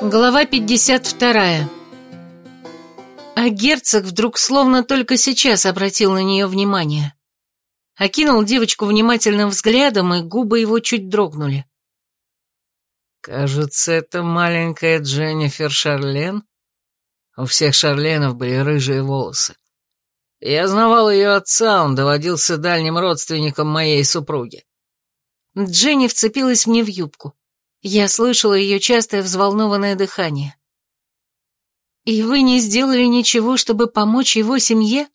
Глава 52. А герцог вдруг словно только сейчас обратил на нее внимание. Окинул девочку внимательным взглядом, и губы его чуть дрогнули. «Кажется, это маленькая Дженнифер Шарлен. У всех Шарленов были рыжие волосы. Я знавал ее отца, он доводился дальним родственником моей супруги». Дженни вцепилась мне в юбку. Я слышала ее частое взволнованное дыхание. «И вы не сделали ничего, чтобы помочь его семье?»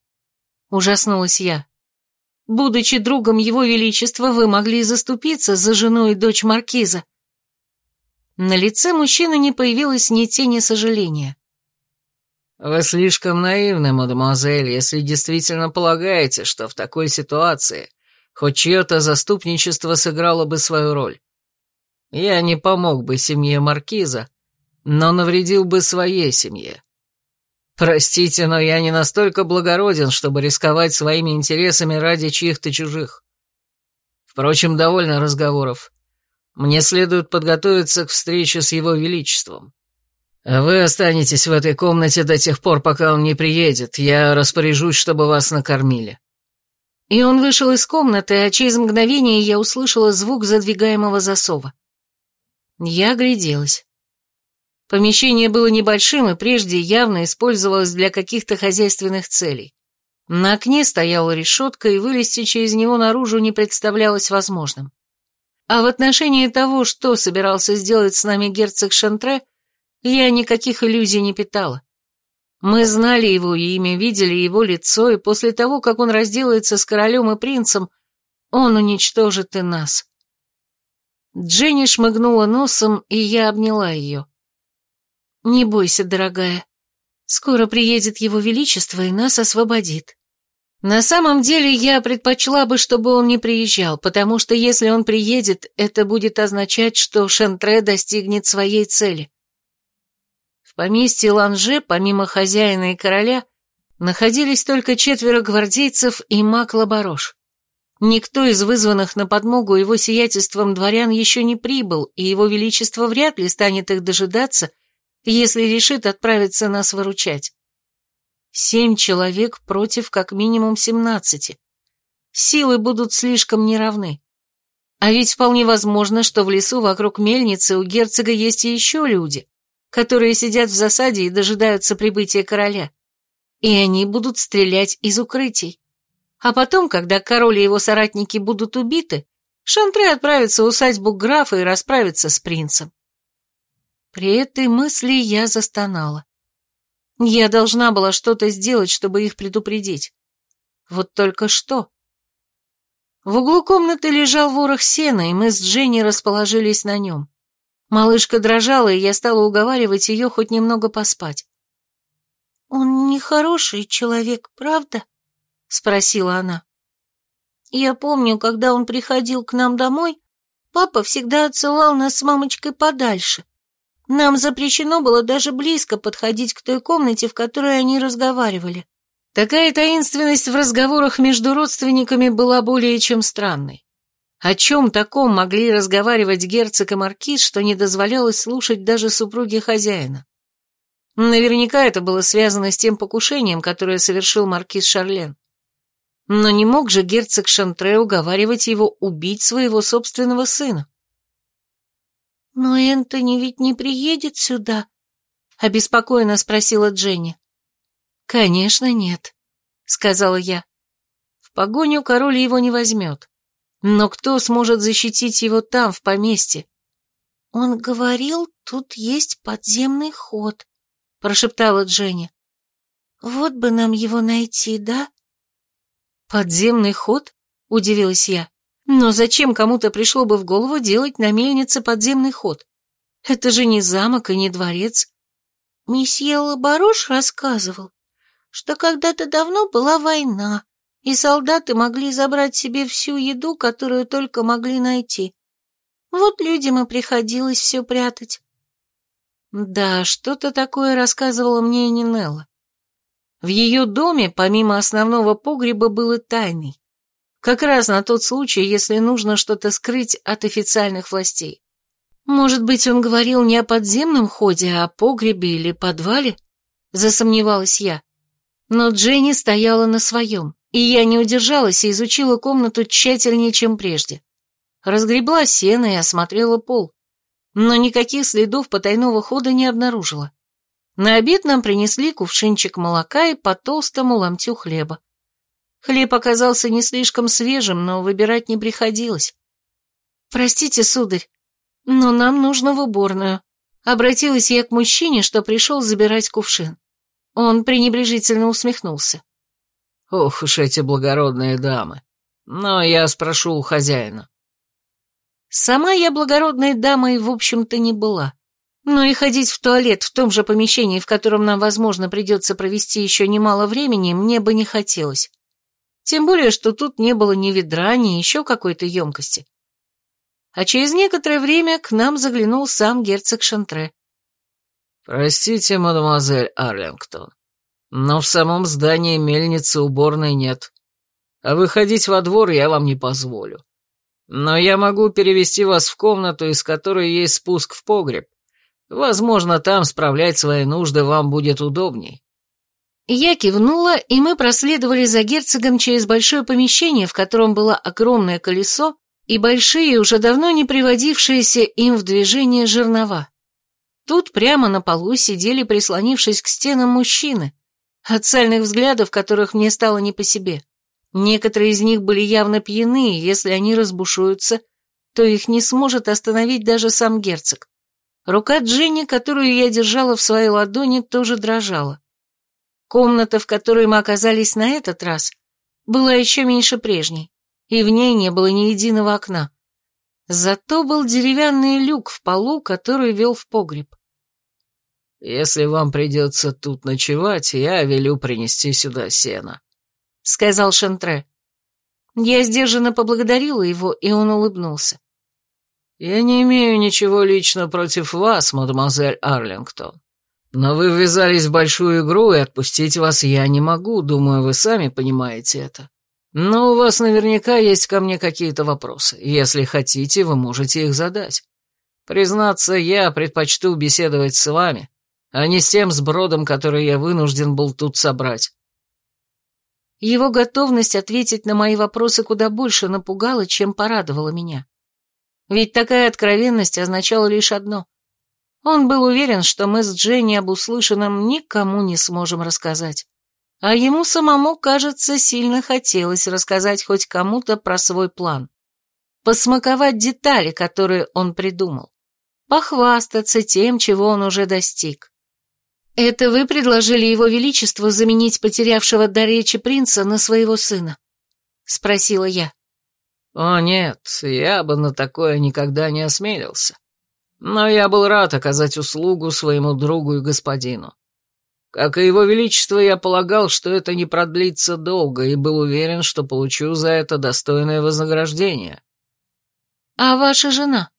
Ужаснулась я. «Будучи другом его величества, вы могли заступиться за жену и дочь маркиза». На лице мужчины не появилось ни тени сожаления. «Вы слишком наивны, мадемуазель, если действительно полагаете, что в такой ситуации хоть чье-то заступничество сыграло бы свою роль. Я не помог бы семье Маркиза, но навредил бы своей семье. Простите, но я не настолько благороден, чтобы рисковать своими интересами ради чьих-то чужих. Впрочем, довольно разговоров. Мне следует подготовиться к встрече с его величеством. Вы останетесь в этой комнате до тех пор, пока он не приедет. Я распоряжусь, чтобы вас накормили. И он вышел из комнаты, а через мгновение я услышала звук задвигаемого засова. Я огляделась. Помещение было небольшим и прежде явно использовалось для каких-то хозяйственных целей. На окне стояла решетка, и вылезти через него наружу не представлялось возможным. А в отношении того, что собирался сделать с нами герцог Шантре, я никаких иллюзий не питала. Мы знали его имя, видели его лицо, и после того, как он разделается с королем и принцем, он уничтожит и нас. Дженни шмыгнула носом, и я обняла ее. «Не бойся, дорогая. Скоро приедет его величество и нас освободит». На самом деле я предпочла бы, чтобы он не приезжал, потому что если он приедет, это будет означать, что Шентре достигнет своей цели. В поместье Ланже, помимо хозяина и короля, находились только четверо гвардейцев и маг Лабарош. Никто из вызванных на подмогу его сиятельством дворян еще не прибыл, и его величество вряд ли станет их дожидаться, если решит отправиться нас выручать. Семь человек против как минимум семнадцати. Силы будут слишком неравны. А ведь вполне возможно, что в лесу вокруг мельницы у герцога есть и еще люди, которые сидят в засаде и дожидаются прибытия короля. И они будут стрелять из укрытий. А потом, когда король и его соратники будут убиты, Шантре отправится в усадьбу графа и расправится с принцем. При этой мысли я застонала. Я должна была что-то сделать, чтобы их предупредить. Вот только что. В углу комнаты лежал ворох сена, и мы с Дженни расположились на нем. Малышка дрожала, и я стала уговаривать ее хоть немного поспать. «Он нехороший человек, правда?» Спросила она. Я помню, когда он приходил к нам домой, папа всегда отсылал нас с мамочкой подальше. Нам запрещено было даже близко подходить к той комнате, в которой они разговаривали. Такая таинственность в разговорах между родственниками была более чем странной. О чем таком могли разговаривать герцог и маркиз, что не дозволялось слушать даже супруге хозяина? Наверняка это было связано с тем покушением, которое совершил маркиз Шарлен. Но не мог же герцог Шантре уговаривать его убить своего собственного сына. «Но Энтони ведь не приедет сюда?» — обеспокоенно спросила Дженни. «Конечно нет», — сказала я. «В погоню король его не возьмет. Но кто сможет защитить его там, в поместье?» «Он говорил, тут есть подземный ход», — прошептала Дженни. «Вот бы нам его найти, да?» «Подземный ход?» — удивилась я. «Но зачем кому-то пришло бы в голову делать на мельнице подземный ход? Это же не замок и не дворец». Месье Лабарош рассказывал, что когда-то давно была война, и солдаты могли забрать себе всю еду, которую только могли найти. Вот людям и приходилось все прятать. Да, что-то такое рассказывала мне и Нинелла. В ее доме, помимо основного погреба, был и тайный. Как раз на тот случай, если нужно что-то скрыть от официальных властей. Может быть, он говорил не о подземном ходе, а о погребе или подвале? Засомневалась я. Но Дженни стояла на своем, и я не удержалась и изучила комнату тщательнее, чем прежде. Разгребла сено и осмотрела пол, но никаких следов потайного хода не обнаружила. На обед нам принесли кувшинчик молока и по толстому ломтю хлеба. Хлеб оказался не слишком свежим, но выбирать не приходилось. «Простите, сударь, но нам нужно в уборную», — обратилась я к мужчине, что пришел забирать кувшин. Он пренебрежительно усмехнулся. «Ох уж эти благородные дамы. Но я спрошу у хозяина». Сама я благородной дамой, в общем-то, не была. Но и ходить в туалет в том же помещении, в котором нам, возможно, придется провести еще немало времени, мне бы не хотелось. Тем более, что тут не было ни ведра, ни еще какой-то емкости. А через некоторое время к нам заглянул сам герцог Шантре. «Простите, мадемуазель Арлингтон, но в самом здании мельницы уборной нет. А выходить во двор я вам не позволю. Но я могу перевести вас в комнату, из которой есть спуск в погреб. Возможно, там справлять свои нужды вам будет удобней». Я кивнула, и мы проследовали за герцогом через большое помещение, в котором было огромное колесо и большие, уже давно не приводившиеся им в движение жернова. Тут прямо на полу сидели, прислонившись к стенам мужчины, от сальных взглядов которых мне стало не по себе. Некоторые из них были явно пьяны, и если они разбушуются, то их не сможет остановить даже сам герцог. Рука Дженни, которую я держала в своей ладони, тоже дрожала. Комната, в которой мы оказались на этот раз, была еще меньше прежней, и в ней не было ни единого окна. Зато был деревянный люк в полу, который вел в погреб. «Если вам придется тут ночевать, я велю принести сюда сено», — сказал Шентре. Я сдержанно поблагодарила его, и он улыбнулся. «Я не имею ничего лично против вас, мадемуазель Арлингтон. Но вы ввязались в большую игру, и отпустить вас я не могу, думаю, вы сами понимаете это. Но у вас наверняка есть ко мне какие-то вопросы. Если хотите, вы можете их задать. Признаться, я предпочту беседовать с вами, а не с тем сбродом, который я вынужден был тут собрать». Его готовность ответить на мои вопросы куда больше напугала, чем порадовала меня. Ведь такая откровенность означала лишь одно — он был уверен, что мы с Дженни об услышанном никому не сможем рассказать. А ему самому, кажется, сильно хотелось рассказать хоть кому-то про свой план. Посмаковать детали, которые он придумал. Похвастаться тем, чего он уже достиг. «Это вы предложили его величеству заменить потерявшего до речи принца на своего сына?» — спросила я. «О нет, я бы на такое никогда не осмелился. Но я был рад оказать услугу своему другу и господину. Как и его величество, я полагал, что это не продлится долго, и был уверен, что получу за это достойное вознаграждение. А ваша жена?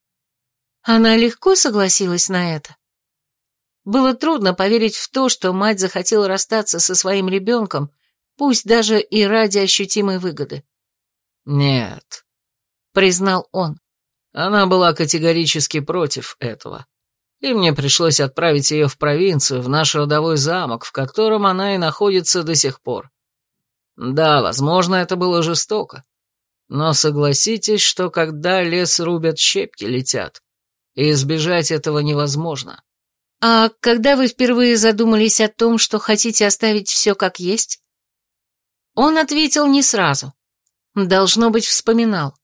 Она легко согласилась на это? Было трудно поверить в то, что мать захотела расстаться со своим ребенком, пусть даже и ради ощутимой выгоды. «Нет», — признал он. Она была категорически против этого. И мне пришлось отправить ее в провинцию, в наш родовой замок, в котором она и находится до сих пор. Да, возможно, это было жестоко. Но согласитесь, что когда лес рубят, щепки летят. И избежать этого невозможно. А когда вы впервые задумались о том, что хотите оставить все как есть? Он ответил не сразу. Должно быть, вспоминал.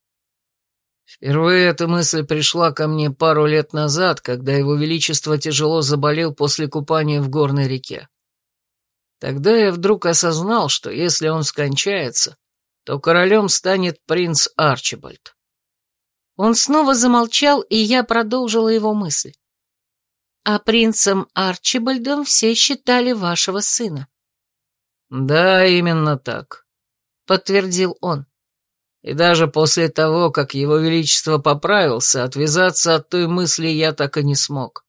Впервые эта мысль пришла ко мне пару лет назад, когда его величество тяжело заболел после купания в горной реке. Тогда я вдруг осознал, что если он скончается, то королем станет принц Арчибальд. Он снова замолчал, и я продолжила его мысль. А принцем Арчибальдом все считали вашего сына. Да, именно так, подтвердил он. И даже после того, как его величество поправился, отвязаться от той мысли я так и не смог.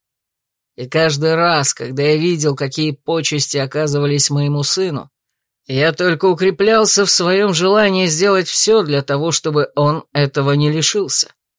И каждый раз, когда я видел, какие почести оказывались моему сыну, я только укреплялся в своем желании сделать все для того, чтобы он этого не лишился.